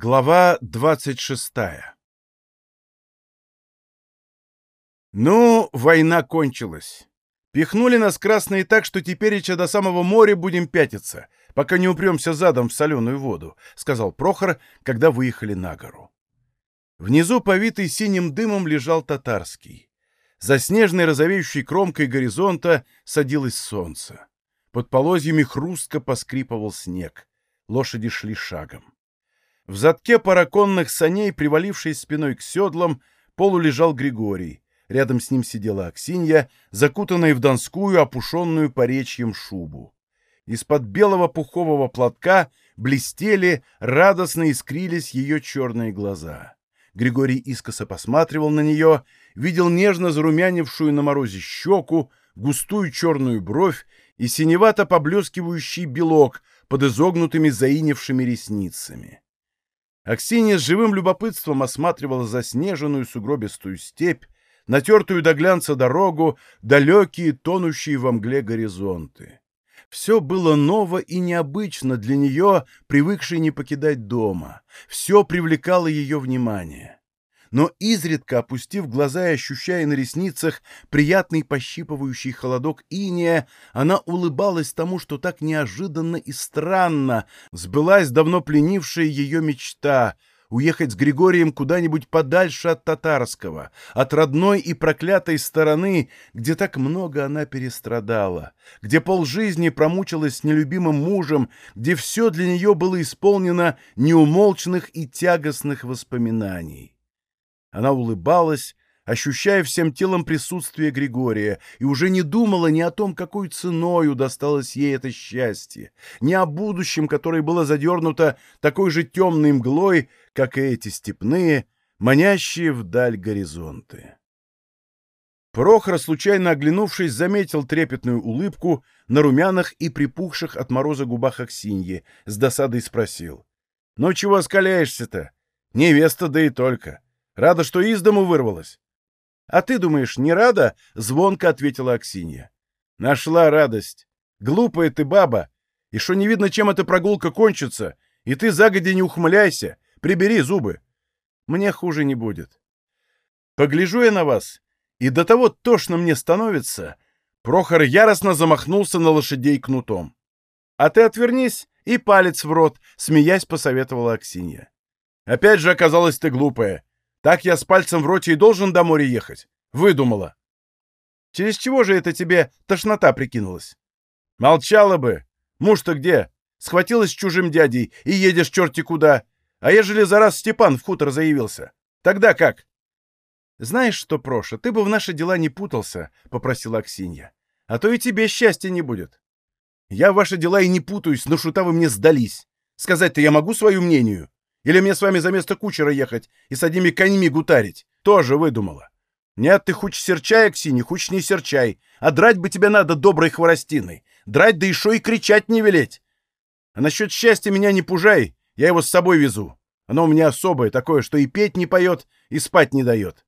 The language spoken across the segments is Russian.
Глава двадцать шестая Ну, война кончилась. Пихнули нас красные так, что тепереча до самого моря будем пятиться, пока не упремся задом в соленую воду, — сказал Прохор, когда выехали на гору. Внизу, повитый синим дымом, лежал татарский. За снежной розовеющей кромкой горизонта садилось солнце. Под полозьями хрустко поскрипывал снег. Лошади шли шагом. В задке параконных саней, привалившись спиной к седлам, полулежал Григорий. Рядом с ним сидела Аксинья, закутанная в донскую, опушенную поречьем шубу. Из-под белого пухового платка блестели, радостно искрились ее черные глаза. Григорий искоса посматривал на нее, видел нежно зарумянившую на морозе щеку, густую черную бровь и синевато поблескивающий белок под изогнутыми заиневшими ресницами. Аксинья с живым любопытством осматривала заснеженную сугробистую степь, натертую до глянца дорогу, далекие, тонущие во мгле горизонты. Все было ново и необычно для нее, привыкшей не покидать дома. Все привлекало ее внимание но изредка, опустив глаза и ощущая на ресницах приятный пощипывающий холодок иния, она улыбалась тому, что так неожиданно и странно сбылась давно пленившая ее мечта — уехать с Григорием куда-нибудь подальше от татарского, от родной и проклятой стороны, где так много она перестрадала, где полжизни промучилась с нелюбимым мужем, где все для нее было исполнено неумолчных и тягостных воспоминаний. Она улыбалась, ощущая всем телом присутствие Григория, и уже не думала ни о том, какой ценою досталось ей это счастье, ни о будущем, которое было задернуто такой же темной мглой, как и эти степные, манящие вдаль горизонты. Прохор, случайно оглянувшись, заметил трепетную улыбку на румяных и припухших от мороза губах Аксиньи, с досадой спросил. — Ну чего скаляешься-то? Невеста, да и только. — Рада, что из дому вырвалась. — А ты думаешь, не рада? — звонко ответила Аксинья. — Нашла радость. Глупая ты баба. И что не видно, чем эта прогулка кончится. И ты загоди не ухмыляйся. Прибери зубы. Мне хуже не будет. Погляжу я на вас, и до того тошно мне становится. Прохор яростно замахнулся на лошадей кнутом. — А ты отвернись и палец в рот, — смеясь посоветовала Аксинья. — Опять же оказалась ты глупая. Так я с пальцем в роте и должен до моря ехать. Выдумала. Через чего же это тебе тошнота прикинулась? Молчала бы. Муж-то где? Схватилась с чужим дядей и едешь черти куда. А ежели за раз Степан в хутор заявился? Тогда как? Знаешь что, Проша, ты бы в наши дела не путался, — попросила Аксинья. А то и тебе счастья не будет. Я в ваши дела и не путаюсь, но шута вы мне сдались. Сказать-то я могу свою мнению? Или мне с вами за место кучера ехать и с одними коньми гутарить? Тоже выдумала. Нет, ты хуч серчай, Аксинья, хуч не серчай. А драть бы тебе надо доброй хворостиной. Драть, да еще и кричать не велеть. А насчет счастья меня не пужай, я его с собой везу. Оно у меня особое, такое, что и петь не поет, и спать не дает.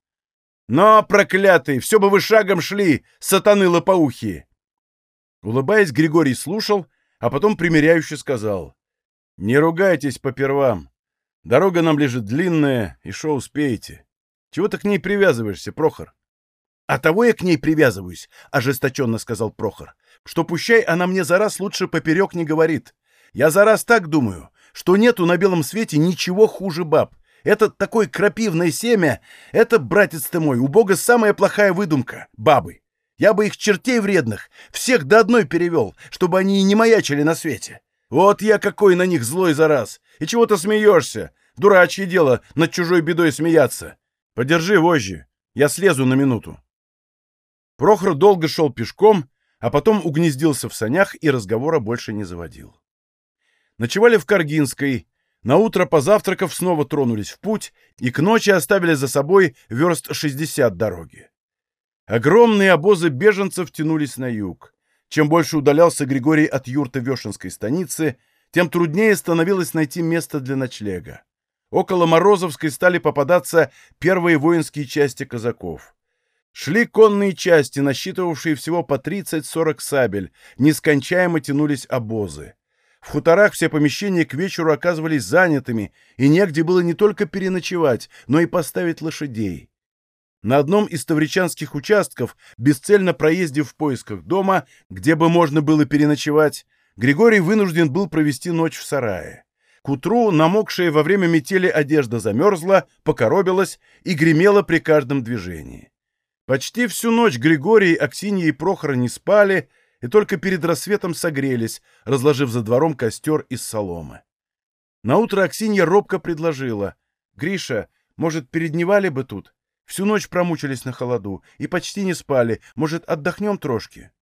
Но, проклятый, все бы вы шагом шли, сатаны лопоухие. Улыбаясь, Григорий слушал, а потом примиряюще сказал. «Не ругайтесь по первам. Дорога нам лежит длинная, и шо успеете? Чего ты к ней привязываешься, Прохор? — А того я к ней привязываюсь, — ожесточенно сказал Прохор, — что пущай она мне за раз лучше поперек не говорит. Я за раз так думаю, что нету на белом свете ничего хуже баб. Это такое крапивное семя, это, братец ты мой, у Бога самая плохая выдумка — бабы. Я бы их чертей вредных всех до одной перевел, чтобы они и не маячили на свете. Вот я какой на них злой за раз. И чего ты смеешься? Дурачье дело над чужой бедой смеяться. Подержи вожжи, я слезу на минуту. Прохор долго шел пешком, а потом угнездился в санях и разговора больше не заводил. Ночевали в Каргинской, наутро позавтракав снова тронулись в путь и к ночи оставили за собой верст 60 дороги. Огромные обозы беженцев тянулись на юг. Чем больше удалялся Григорий от юрты Вешенской станицы, тем труднее становилось найти место для ночлега. Около Морозовской стали попадаться первые воинские части казаков. Шли конные части, насчитывавшие всего по 30-40 сабель, нескончаемо тянулись обозы. В хуторах все помещения к вечеру оказывались занятыми, и негде было не только переночевать, но и поставить лошадей. На одном из тавричанских участков, бесцельно проездив в поисках дома, где бы можно было переночевать, Григорий вынужден был провести ночь в сарае. К утру намокшая во время метели одежда замерзла, покоробилась и гремела при каждом движении. Почти всю ночь Григорий, Аксинья и Прохор не спали, и только перед рассветом согрелись, разложив за двором костер из соломы. Наутро Аксинья робко предложила. «Гриша, может, передневали бы тут? Всю ночь промучились на холоду и почти не спали. Может, отдохнем трошки?»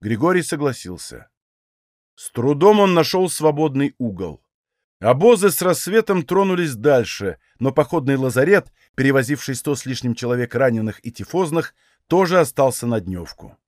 Григорий согласился. С трудом он нашел свободный угол. Обозы с рассветом тронулись дальше, но походный лазарет, перевозивший сто с лишним человек раненых и тифозных, тоже остался на дневку.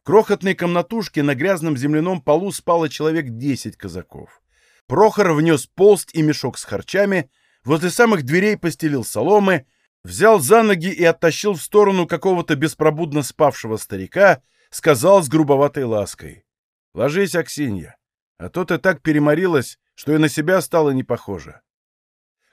В крохотной комнатушке на грязном земляном полу спало человек десять казаков. Прохор внес полсть и мешок с харчами, возле самых дверей постелил соломы, взял за ноги и оттащил в сторону какого-то беспробудно спавшего старика, сказал с грубоватой лаской. — Ложись, Аксинья, а то ты так переморилась, что и на себя стало не похоже.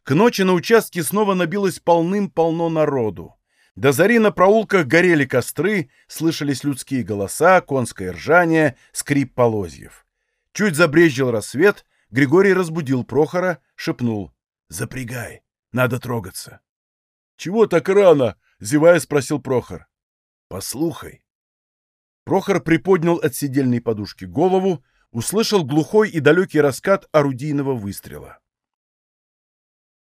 К ночи на участке снова набилось полным-полно народу. До зари на проулках горели костры, слышались людские голоса, конское ржание, скрип полозьев. Чуть забрезжил рассвет, Григорий разбудил Прохора, шепнул. «Запрягай, надо трогаться». «Чего так рано?» — зевая спросил Прохор. «Послухай». Прохор приподнял от сидельной подушки голову, услышал глухой и далекий раскат орудийного выстрела.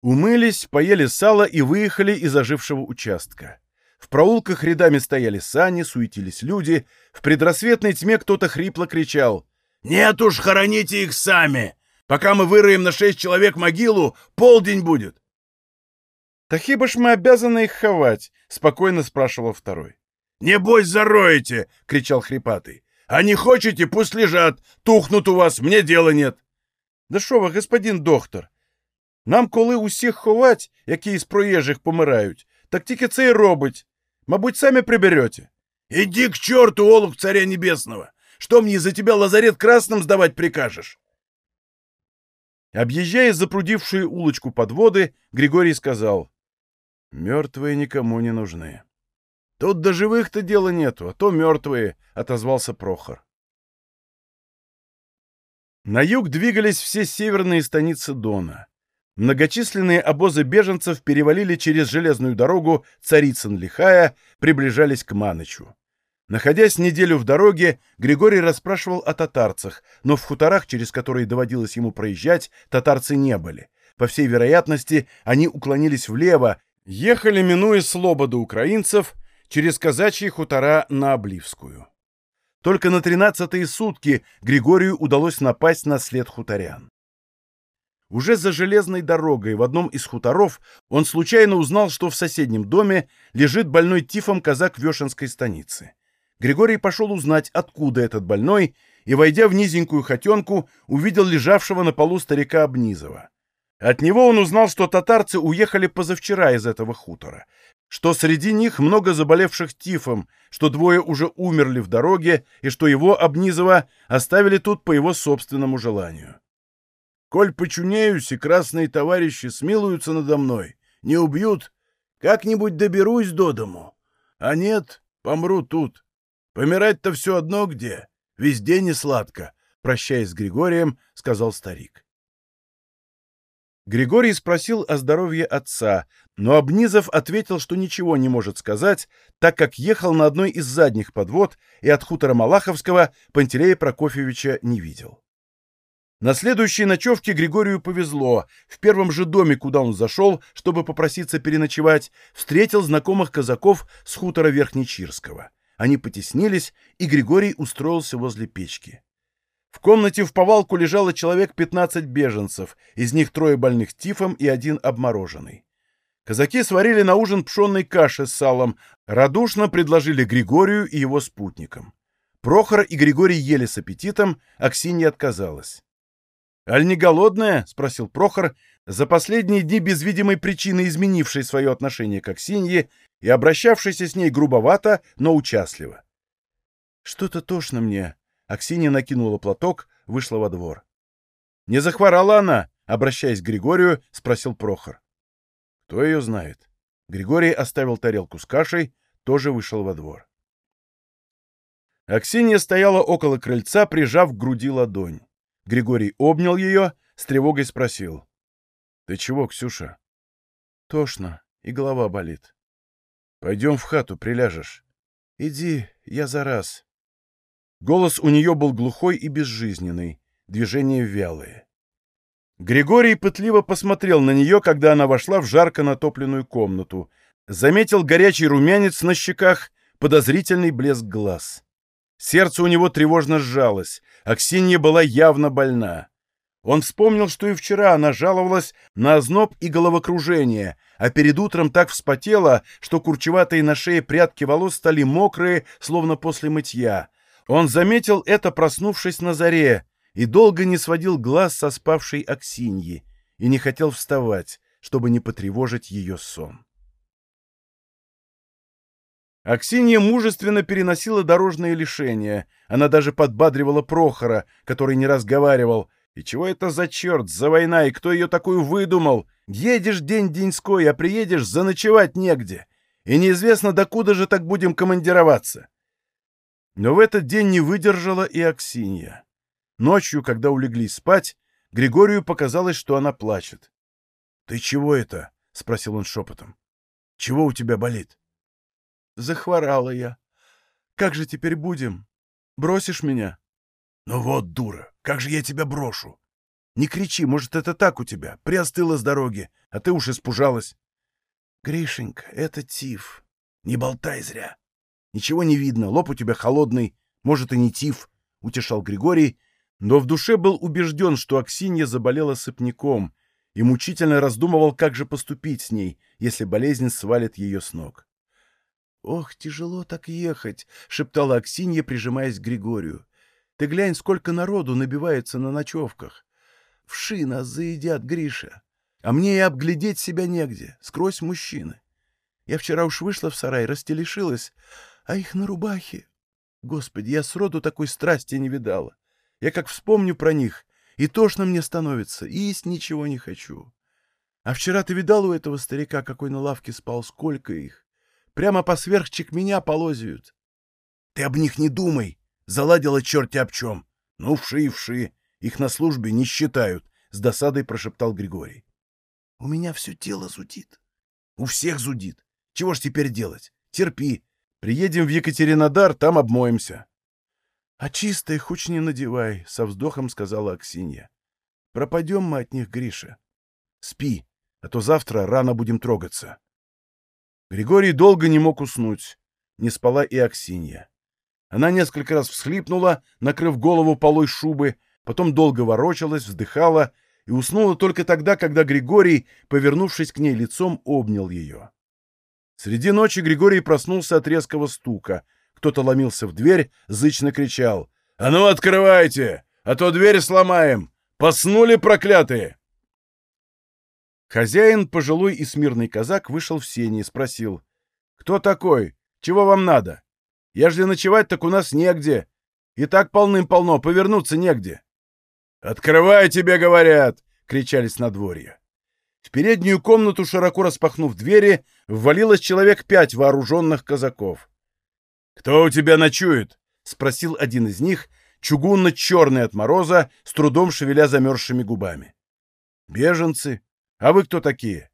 Умылись, поели сало и выехали из ожившего участка. В проулках рядами стояли сани, суетились люди. В предрассветной тьме кто-то хрипло кричал. «Нет уж, хороните их сами! Пока мы выроем на шесть человек могилу, полдень будет!» «Да хиба ж мы обязаны их ховать?» — спокойно спрашивал второй. «Небось зароете!» — кричал хрипатый. «А не хотите, пусть лежат! Тухнут у вас, мне дела нет!» «Да шо вы, господин доктор, нам, коли усіх ховать, які із проїжджих помирають, так тільки це й робить. Мабуть, самі приберете. Иди к черту, олух царя небесного! Что мне за тебя лазарет красным сдавать прикажешь? Объезжая запрудившую улочку подводы, Григорий сказал, «Мертвые никому не нужны». «Тут до живых-то дела нету, а то мертвые», — отозвался Прохор. На юг двигались все северные станицы Дона. Многочисленные обозы беженцев перевалили через железную дорогу Царицын-Лихая, приближались к Манычу. Находясь неделю в дороге, Григорий расспрашивал о татарцах, но в хуторах, через которые доводилось ему проезжать, татарцы не были. По всей вероятности, они уклонились влево, ехали, минуя слободу украинцев, через казачьи хутора на Обливскую. Только на тринадцатые сутки Григорию удалось напасть на след хуторян. Уже за железной дорогой в одном из хуторов он случайно узнал, что в соседнем доме лежит больной тифом казак Вешенской станицы. Григорий пошел узнать, откуда этот больной, и, войдя в низенькую хотенку, увидел лежавшего на полу старика Обнизова. От него он узнал, что татарцы уехали позавчера из этого хутора, что среди них много заболевших тифом, что двое уже умерли в дороге и что его, Обнизова, оставили тут по его собственному желанию. Коль почунеюсь, и красные товарищи смилуются надо мной, не убьют, как-нибудь доберусь до дому. А нет, помру тут. Помирать-то все одно где, везде не сладко, прощаясь с Григорием, сказал старик. Григорий спросил о здоровье отца, но Обнизов ответил, что ничего не может сказать, так как ехал на одной из задних подвод и от хутора Малаховского Пантелея Прокофьевича не видел. На следующей ночевке Григорию повезло. В первом же доме, куда он зашел, чтобы попроситься переночевать, встретил знакомых казаков с хутора Верхнечирского. Они потеснились, и Григорий устроился возле печки. В комнате в повалку лежало человек 15 беженцев, из них трое больных тифом и один обмороженный. Казаки сварили на ужин пшенной каши с салом, радушно предложили Григорию и его спутникам. Прохор и Григорий ели с аппетитом, а Ксения отказалась. «Аль не голодная?» — спросил Прохор, за последние дни без видимой причины изменивший свое отношение к Аксинье и обращавшийся с ней грубовато, но участливо. «Что-то тошно мне». Аксинья накинула платок, вышла во двор. Не захворала она?» — обращаясь к Григорию, спросил Прохор. «Кто ее знает?» Григорий оставил тарелку с кашей, тоже вышел во двор. Аксинья стояла около крыльца, прижав к груди ладонь. Григорий обнял ее, с тревогой спросил. — Ты чего, Ксюша? — Тошно, и голова болит. — Пойдем в хату, приляжешь. — Иди, я за раз. Голос у нее был глухой и безжизненный, движения вялые. Григорий пытливо посмотрел на нее, когда она вошла в жарко натопленную комнату, заметил горячий румянец на щеках, подозрительный блеск глаз. Сердце у него тревожно сжалось. Аксинья была явно больна. Он вспомнил, что и вчера она жаловалась на озноб и головокружение, а перед утром так вспотела, что курчеватые на шее прядки волос стали мокрые, словно после мытья. Он заметил это, проснувшись на заре, и долго не сводил глаз со спавшей Аксиньи и не хотел вставать, чтобы не потревожить ее сон. Аксинья мужественно переносила дорожные лишения. Она даже подбадривала Прохора, который не разговаривал. И чего это за черт, за война, и кто ее такую выдумал? Едешь день-деньской, а приедешь заночевать негде. И неизвестно, докуда же так будем командироваться. Но в этот день не выдержала и Аксинья. Ночью, когда улеглись спать, Григорию показалось, что она плачет. — Ты чего это? — спросил он шепотом. — Чего у тебя болит? Захворала я. Как же теперь будем? Бросишь меня? Ну вот, дура, как же я тебя брошу? Не кричи, может, это так у тебя, приостыла с дороги, а ты уж испужалась. Гришенька, это тиф. Не болтай зря. Ничего не видно, лоб у тебя холодный, может, и не тиф, — утешал Григорий, но в душе был убежден, что Аксинья заболела сыпняком, и мучительно раздумывал, как же поступить с ней, если болезнь свалит ее с ног. «Ох, тяжело так ехать!» — шептала Аксинья, прижимаясь к Григорию. «Ты глянь, сколько народу набивается на ночевках! Вши нас заедят, Гриша! А мне и обглядеть себя негде, скрозь мужчины! Я вчера уж вышла в сарай, растелешилась, а их на рубахе! Господи, я сроду такой страсти не видала! Я как вспомню про них, и тошно мне становится, и есть ничего не хочу! А вчера ты видал у этого старика, какой на лавке спал, сколько их? Прямо по сверхчик меня полозают. — Ты об них не думай. Заладила черти об чем. Ну, вши и вши. Их на службе не считают, — с досадой прошептал Григорий. — У меня все тело зудит. У всех зудит. Чего ж теперь делать? Терпи. Приедем в Екатеринодар, там обмоемся. — А чистое хоть не надевай, — со вздохом сказала Аксинья. — Пропадем мы от них, Гриша. Спи, а то завтра рано будем трогаться. Григорий долго не мог уснуть. Не спала и Аксинья. Она несколько раз всхлипнула, накрыв голову полой шубы, потом долго ворочалась, вздыхала и уснула только тогда, когда Григорий, повернувшись к ней лицом, обнял ее. Среди ночи Григорий проснулся от резкого стука. Кто-то ломился в дверь, зычно кричал. «А ну, открывайте! А то дверь сломаем! Поснули, проклятые!» Хозяин, пожилой и смирный казак, вышел в сени и спросил. «Кто такой? Чего вам надо? Ежели ночевать, так у нас негде. И так полным-полно, повернуться негде». «Открывай, тебе говорят!» — кричали с надворья. В переднюю комнату, широко распахнув двери, ввалилось человек пять вооруженных казаков. «Кто у тебя ночует?» — спросил один из них, чугунно-черный от мороза, с трудом шевеля замерзшими губами. «Беженцы», а вы кто такие?»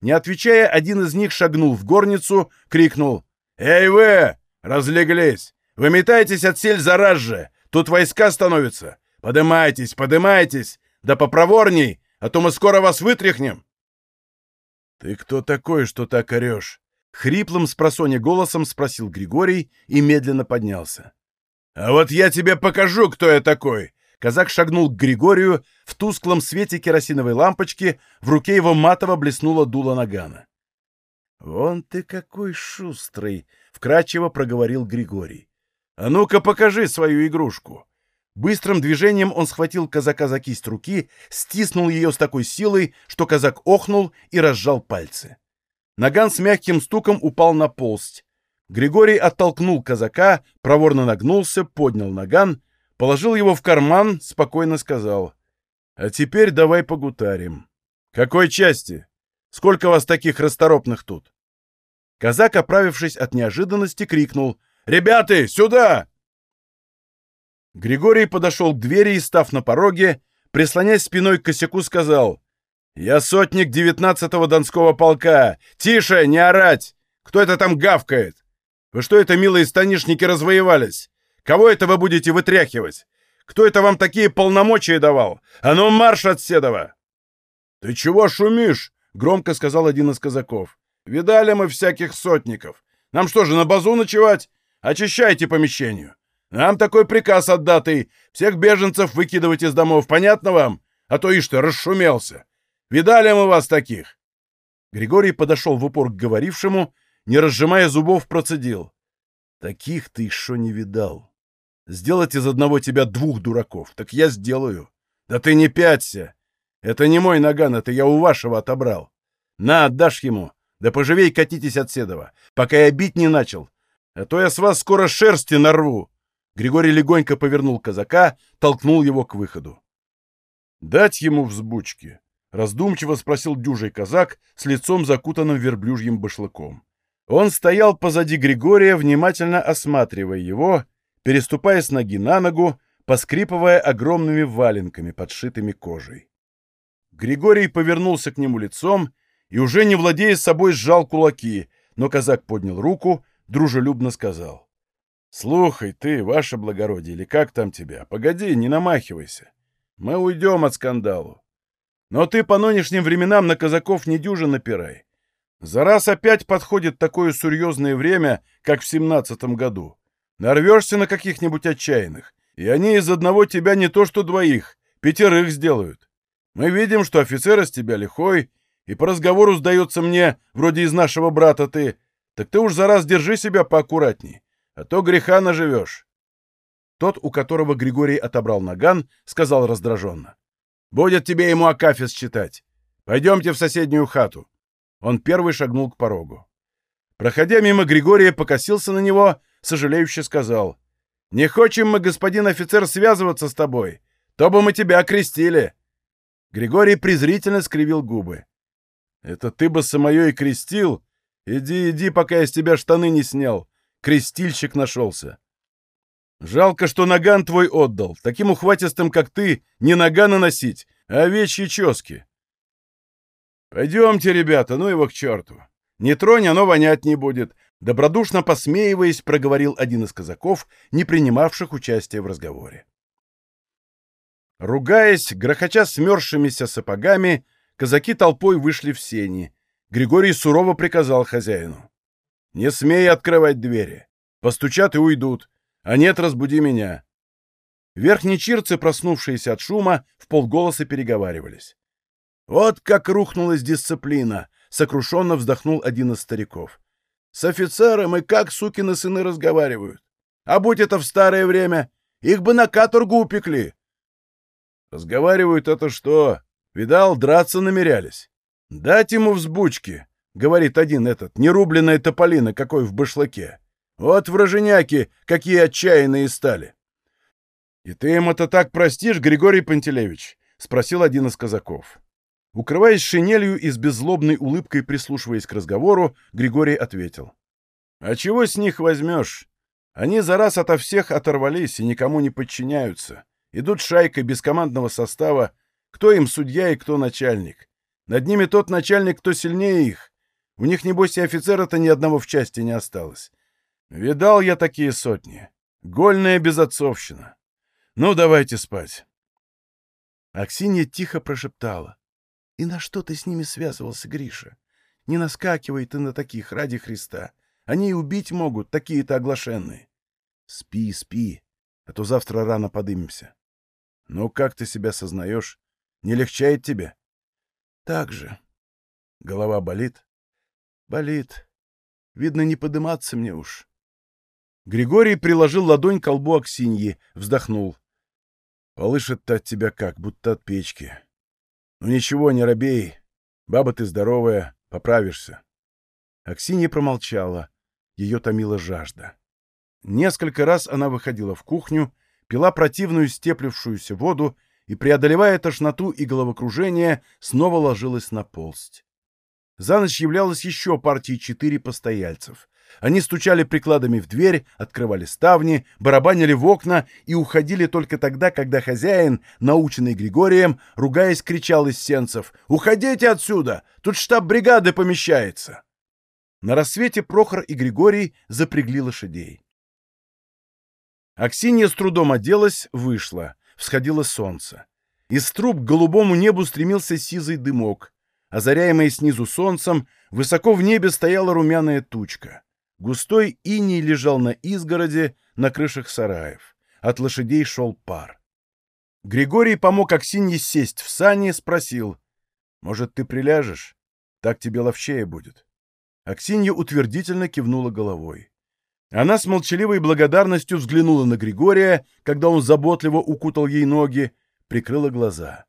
Не отвечая, один из них шагнул в горницу, крикнул. «Эй вы! Разлеглись! Выметайтесь от сель зараз же! Тут войска становятся! Подымайтесь, подымайтесь! Да попроворней, а то мы скоро вас вытряхнем!» «Ты кто такой, что так орешь?» Хриплым с голосом спросил Григорий и медленно поднялся. «А вот я тебе покажу, кто я такой!» Казак шагнул к Григорию, в тусклом свете керосиновой лампочки в руке его матово блеснуло дуло нагана. «Вон ты какой шустрый!» — вкрадчиво проговорил Григорий. «А ну-ка покажи свою игрушку!» Быстрым движением он схватил казака за кисть руки, стиснул ее с такой силой, что казак охнул и разжал пальцы. Наган с мягким стуком упал на полсть. Григорий оттолкнул казака, проворно нагнулся, поднял наган, положил его в карман, спокойно сказал. А теперь давай погутарим. Какой части? Сколько вас таких расторопных тут? Казак, оправившись от неожиданности, крикнул «Ребята, сюда!» Григорий подошел к двери и, став на пороге, прислонясь спиной к косяку, сказал «Я сотник девятнадцатого Донского полка! Тише, не орать! Кто это там гавкает? Вы что это, милые станишники, развоевались? Кого это вы будете вытряхивать? Кто это вам такие полномочия давал? А ну марш от Седова!» «Ты чего шумишь?» — громко сказал один из казаков. «Видали мы всяких сотников. Нам что же, на базу ночевать? Очищайте помещению. Нам такой приказ отдатый. Всех беженцев выкидывать из домов. Понятно вам? А то ишь ты, расшумелся. Видали мы вас таких?» Григорий подошел в упор к говорившему, не разжимая зубов, процедил. «Таких ты еще не видал. Сделать из одного тебя двух дураков. Так я сделаю. Да ты не пяться. Это не мой наган, это я у вашего отобрал. На, отдашь ему. Да поживей катитесь от Седова, пока я бить не начал. А то я с вас скоро шерсти нарву. Григорий легонько повернул казака, толкнул его к выходу. «Дать ему взбучки?» — раздумчиво спросил дюжий казак с лицом закутанным верблюжьим башлыком. Он стоял позади Григория, внимательно осматривая его, переступая с ноги на ногу, поскрипывая огромными валенками, подшитыми кожей. Григорий повернулся к нему лицом и, уже не владея собой, сжал кулаки, но казак поднял руку, дружелюбно сказал. «Слухай, ты, ваше благородие, или как там тебя? Погоди, не намахивайся. Мы уйдем от скандалу. Но ты по нынешним временам на казаков не дюже напирай. За раз опять подходит такое серьезное время, как в семнадцатом году. Нарвешься на каких-нибудь отчаянных, и они из одного тебя не то что двоих, пятерых сделают. Мы видим, что офицер из тебя лихой, и по разговору сдается мне, вроде из нашего брата ты, так ты уж за раз держи себя поаккуратней а то греха наживешь. Тот, у которого Григорий отобрал наган, сказал раздраженно. «Будет тебе ему Акафис читать. Пойдемте в соседнюю хату». Он первый шагнул к порогу. Проходя мимо Григория, покосился на него, сожалеюще сказал. «Не хочем мы, господин офицер, связываться с тобой. То бы мы тебя окрестили». Григорий презрительно скривил губы. «Это ты бы самое и крестил? Иди, иди, пока я с тебя штаны не снял крестильщик нашелся. Жалко, что наган твой отдал. Таким ухватистым, как ты, не нагана носить, а овечьи чески. Пойдемте, ребята, ну его к черту. Не тронь, оно вонять не будет. Добродушно посмеиваясь, проговорил один из казаков, не принимавших участия в разговоре. Ругаясь, грохоча смерзшимися сапогами, казаки толпой вышли в сени. Григорий сурово приказал хозяину. Не смей открывать двери. Постучат и уйдут. А нет, разбуди меня. Верхние чирцы, проснувшиеся от шума, в полголоса переговаривались. Вот как рухнулась дисциплина, сокрушенно вздохнул один из стариков. С офицером и как сукины сыны разговаривают. А будь это в старое время, их бы на каторгу упекли. Разговаривают это что? Видал, драться намерялись. Дать ему взбучки. — говорит один этот, нерубленная тополина, какой в башлыке. Вот враженяки, какие отчаянные стали. — И ты им это так простишь, Григорий Пантелеевич? — спросил один из казаков. Укрываясь шинелью и с беззлобной улыбкой прислушиваясь к разговору, Григорий ответил. — А чего с них возьмешь? Они за раз ото всех оторвались и никому не подчиняются. Идут шайкой без командного состава. Кто им судья и кто начальник? Над ними тот начальник, кто сильнее их. У них, небось, и офицера-то ни одного в части не осталось. Видал я такие сотни. Гольная безотцовщина. Ну, давайте спать. Аксинья тихо прошептала. «И на что ты с ними связывался, Гриша? Не наскакивай ты на таких, ради Христа. Они и убить могут, такие-то оглашенные. Спи, спи, а то завтра рано подымемся. Ну, как ты себя сознаешь? Не легчает тебе?» «Так же. Голова болит?» Болит. Видно, не подыматься мне уж. Григорий приложил ладонь к колбу Аксиньи, вздохнул. Полышет-то от тебя как, будто от печки. Ну ничего, не робей. Баба ты здоровая, поправишься. Аксинья промолчала. Ее томила жажда. Несколько раз она выходила в кухню, пила противную степлившуюся воду и, преодолевая тошноту и головокружение, снова ложилась на полсть. За ночь являлось еще партии четыре постояльцев. Они стучали прикладами в дверь, открывали ставни, барабанили в окна и уходили только тогда, когда хозяин, наученный Григорием, ругаясь, кричал из сенцев «Уходите отсюда! Тут штаб бригады помещается!» На рассвете Прохор и Григорий запрягли лошадей. Аксинья с трудом оделась, вышла. Всходило солнце. Из труб к голубому небу стремился сизый дымок. Озаряемый снизу солнцем, высоко в небе стояла румяная тучка. Густой иней лежал на изгороде, на крышах сараев. От лошадей шел пар. Григорий помог Аксинье сесть в сани, спросил. «Может, ты приляжешь? Так тебе ловчее будет». Аксинья утвердительно кивнула головой. Она с молчаливой благодарностью взглянула на Григория, когда он заботливо укутал ей ноги, прикрыла глаза.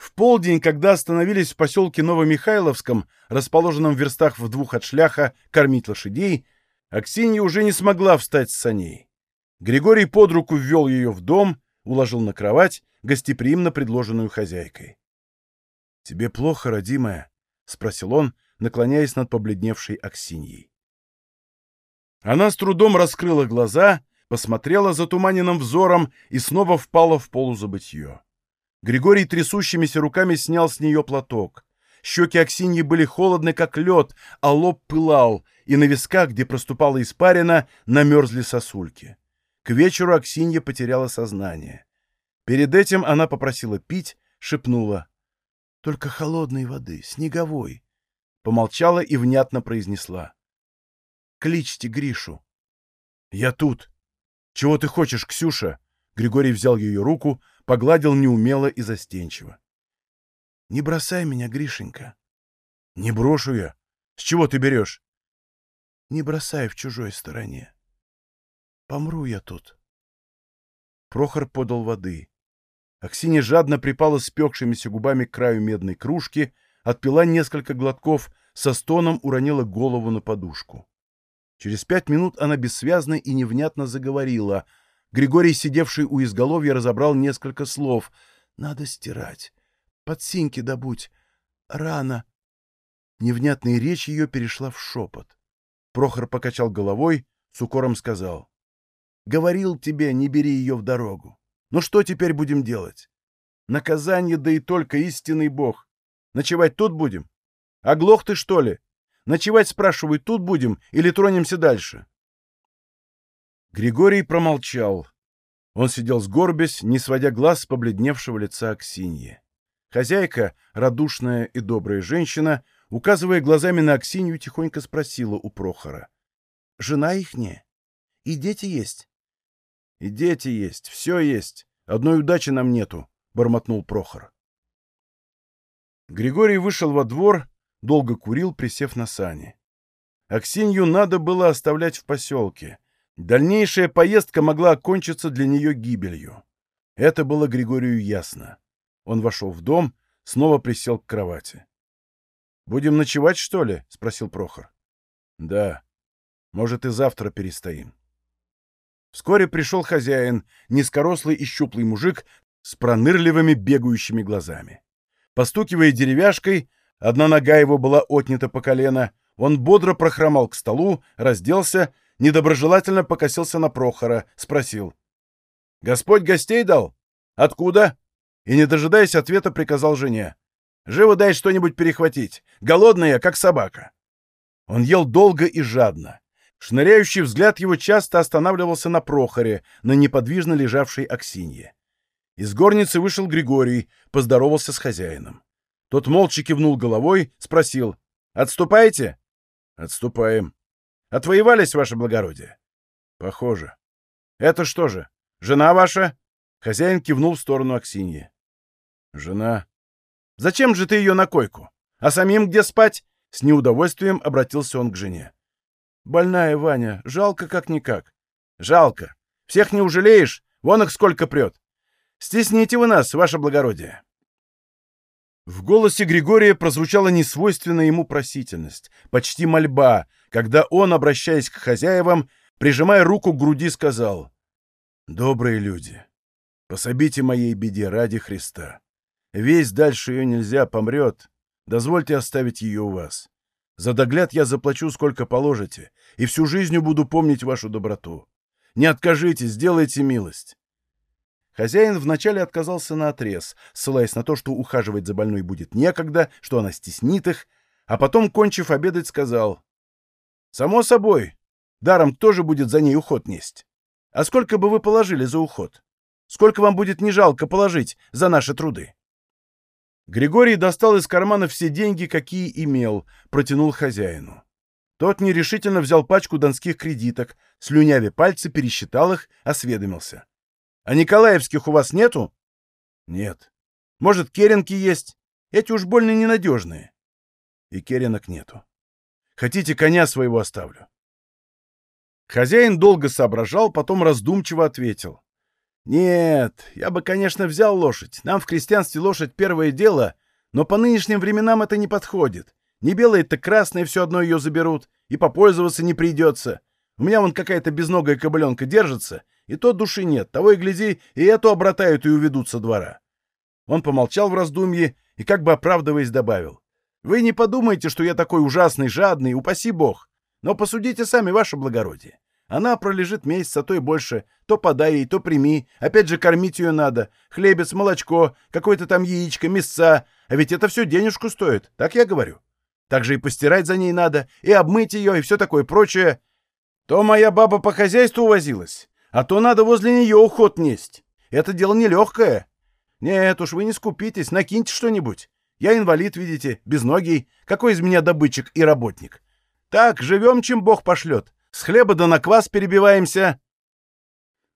В полдень, когда остановились в поселке Новомихайловском, расположенном в верстах в двух от шляха, кормить лошадей, Аксинья уже не смогла встать с саней. Григорий под руку ввел ее в дом, уложил на кровать, гостеприимно предложенную хозяйкой. — Тебе плохо, родимая? — спросил он, наклоняясь над побледневшей Аксиньей. Она с трудом раскрыла глаза, посмотрела затуманенным взором и снова впала в полузабытье. Григорий трясущимися руками снял с нее платок. Щеки Аксиньи были холодны, как лед, а лоб пылал, и на висках, где проступала испарина, намерзли сосульки. К вечеру Аксинья потеряла сознание. Перед этим она попросила пить, шепнула. — Только холодной воды, снеговой. Помолчала и внятно произнесла. — Кличьте Гришу. — Я тут. — Чего ты хочешь, Ксюша? Григорий взял ее руку, погладил неумело и застенчиво. — Не бросай меня, Гришенька. — Не брошу я. С чего ты берешь? — Не бросай в чужой стороне. Помру я тут. Прохор подал воды. Аксинья жадно припала спекшимися губами к краю медной кружки, отпила несколько глотков, со стоном уронила голову на подушку. Через пять минут она бессвязно и невнятно заговорила — Григорий, сидевший у изголовья, разобрал несколько слов. «Надо стирать. Под синьки добудь. Рано». Невнятная речь ее перешла в шепот. Прохор покачал головой, с укором сказал. «Говорил тебе, не бери ее в дорогу. Ну что теперь будем делать? Наказание, да и только истинный бог. Ночевать тут будем? Оглох ты, что ли? Ночевать, спрашиваю, тут будем или тронемся дальше?» Григорий промолчал. Он сидел сгорбясь, не сводя глаз с побледневшего лица Аксиньи. Хозяйка, радушная и добрая женщина, указывая глазами на Аксинью, тихонько спросила у Прохора. — Жена ихняя? И дети есть? — И дети есть, все есть. Одной удачи нам нету, — бормотнул Прохор. Григорий вышел во двор, долго курил, присев на сани. Аксинью надо было оставлять в поселке — Дальнейшая поездка могла окончиться для нее гибелью. Это было Григорию ясно. Он вошел в дом, снова присел к кровати. «Будем ночевать, что ли?» — спросил Прохор. «Да. Может, и завтра перестоим». Вскоре пришел хозяин, низкорослый и щуплый мужик с пронырливыми бегающими глазами. Постукивая деревяшкой, одна нога его была отнята по колено, он бодро прохромал к столу, разделся недоброжелательно покосился на Прохора, спросил. «Господь гостей дал? Откуда?» И, не дожидаясь ответа, приказал жене. «Живо дай что-нибудь перехватить. Голодная, как собака». Он ел долго и жадно. Шныряющий взгляд его часто останавливался на Прохоре, на неподвижно лежавшей Аксинье. Из горницы вышел Григорий, поздоровался с хозяином. Тот молча кивнул головой, спросил. «Отступаете?» «Отступаем». Отвоевались, ваше благородие? Похоже. Это что же, жена ваша? Хозяин кивнул в сторону Аксиньи. Жена. Зачем же ты ее на койку? А самим где спать? С неудовольствием обратился он к жене. Больная, Ваня, жалко как-никак. Жалко. Всех не ужалеешь? Вон их сколько прет. Стесните вы нас, ваше благородие. В голосе Григория прозвучала несвойственная ему просительность, почти мольба, когда он, обращаясь к хозяевам, прижимая руку к груди, сказал «Добрые люди, Пособите моей беде ради Христа. Весь дальше ее нельзя, помрет. Дозвольте оставить ее у вас. За догляд я заплачу, сколько положите, и всю жизнь буду помнить вашу доброту. Не откажитесь, сделайте милость. Хозяин вначале отказался на отрез, ссылаясь на то, что ухаживать за больной будет некогда, что она стеснит их, а потом, кончив обедать, сказал, «Само собой, даром кто же будет за ней уход несть? А сколько бы вы положили за уход? Сколько вам будет не жалко положить за наши труды?» Григорий достал из кармана все деньги, какие имел, протянул хозяину. Тот нерешительно взял пачку донских кредиток, слюняве пальцы, пересчитал их, осведомился. — А Николаевских у вас нету? — Нет. — Может, керенки есть? Эти уж больно ненадежные. И керенок нету. Хотите, коня своего оставлю? Хозяин долго соображал, потом раздумчиво ответил. «Нет, я бы, конечно, взял лошадь. Нам в крестьянстве лошадь первое дело, но по нынешним временам это не подходит. Не белая, так красная все одно ее заберут, и попользоваться не придется. У меня вон какая-то безногая кобыленка держится, и то души нет, того и гляди, и эту обратают и уведут со двора». Он помолчал в раздумье и, как бы оправдываясь, добавил. «Вы не подумайте, что я такой ужасный, жадный, упаси бог, но посудите сами, ваше благородие. Она пролежит месяц, а то и больше. То подай ей, то прими. Опять же кормить ее надо. Хлебец, молочко, какое-то там яичко, мясца. А ведь это все денежку стоит. Так я говорю. Так же и постирать за ней надо, и обмыть ее, и все такое прочее. То моя баба по хозяйству возилась, а то надо возле нее уход несть. Это дело нелегкое. Нет уж, вы не скупитесь, накиньте что-нибудь. Я инвалид, видите, без ноги. Какой из меня добытчик и работник? Так, живем, чем Бог пошлет. С хлеба да на квас перебиваемся!»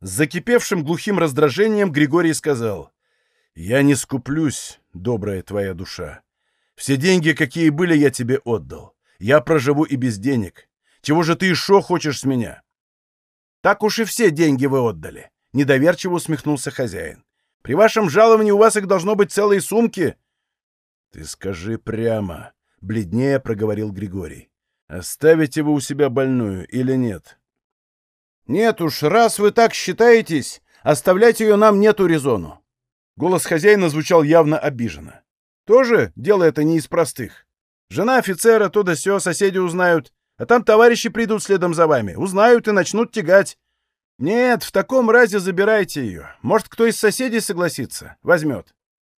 С закипевшим глухим раздражением Григорий сказал. «Я не скуплюсь, добрая твоя душа. Все деньги, какие были, я тебе отдал. Я проживу и без денег. Чего же ты еще хочешь с меня?» «Так уж и все деньги вы отдали», — недоверчиво усмехнулся хозяин. «При вашем жаловании у вас их должно быть целые сумки». «Ты скажи прямо», — бледнее проговорил Григорий. Оставите вы у себя больную или нет? Нет уж, раз вы так считаетесь, оставлять ее нам нету резону. Голос хозяина звучал явно обиженно. Тоже дело это не из простых. Жена офицера, то да сё, соседи узнают, а там товарищи придут следом за вами, узнают и начнут тягать. Нет, в таком разе забирайте ее. Может, кто из соседей согласится, возьмет.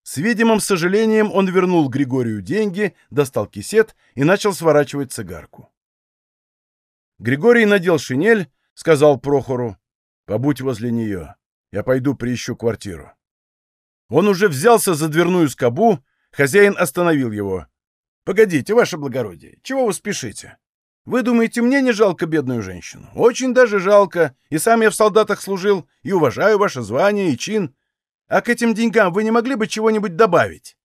С видимым сожалением он вернул Григорию деньги, достал кисет и начал сворачивать цигарку. Григорий надел шинель, сказал Прохору, «Побудь возле нее, я пойду приищу квартиру». Он уже взялся за дверную скобу, хозяин остановил его. «Погодите, ваше благородие, чего вы спешите? Вы думаете, мне не жалко бедную женщину? Очень даже жалко, и сам я в солдатах служил, и уважаю ваше звание и чин. А к этим деньгам вы не могли бы чего-нибудь добавить?»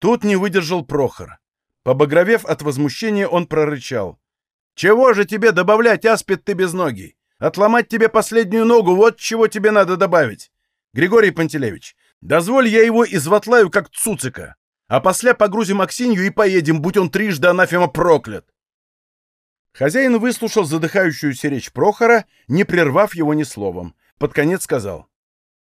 Тут не выдержал Прохор. Побагровев от возмущения, он прорычал. «Чего же тебе добавлять, аспид ты безногий? Отломать тебе последнюю ногу, вот чего тебе надо добавить. Григорий Пантелеевич, дозволь я его изватлаю, как цуцика, а после погрузим Аксинью и поедем, будь он трижды анафема проклят». Хозяин выслушал задыхающуюся речь Прохора, не прервав его ни словом. Под конец сказал.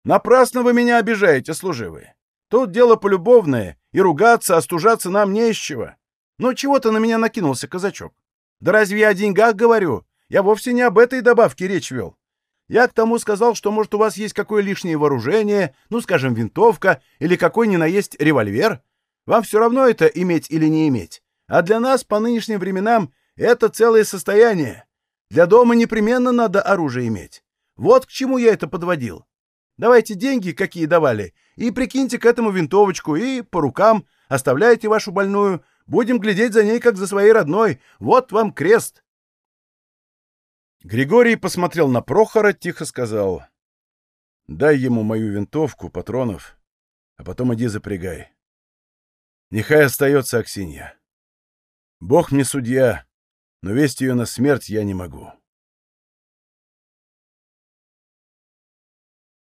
Напрасно вы меня обижаете, служивые. Тут дело полюбовное, и ругаться, остужаться нам не из чего. Но чего ты на меня накинулся, казачок? Да разве я о деньгах говорю? Я вовсе не об этой добавке речь вел. Я к тому сказал, что, может, у вас есть какое лишнее вооружение, ну, скажем, винтовка или какой ни на есть револьвер. Вам все равно это иметь или не иметь. А для нас по нынешним временам это целое состояние. Для дома непременно надо оружие иметь. Вот к чему я это подводил. Давайте деньги, какие давали, и прикиньте к этому винтовочку, и по рукам оставляйте вашу больную. Будем глядеть за ней, как за своей родной. Вот вам крест!» Григорий посмотрел на Прохора, тихо сказал. «Дай ему мою винтовку, патронов, а потом иди запрягай. Нехай остается Аксинья. Бог мне судья, но весть ее на смерть я не могу».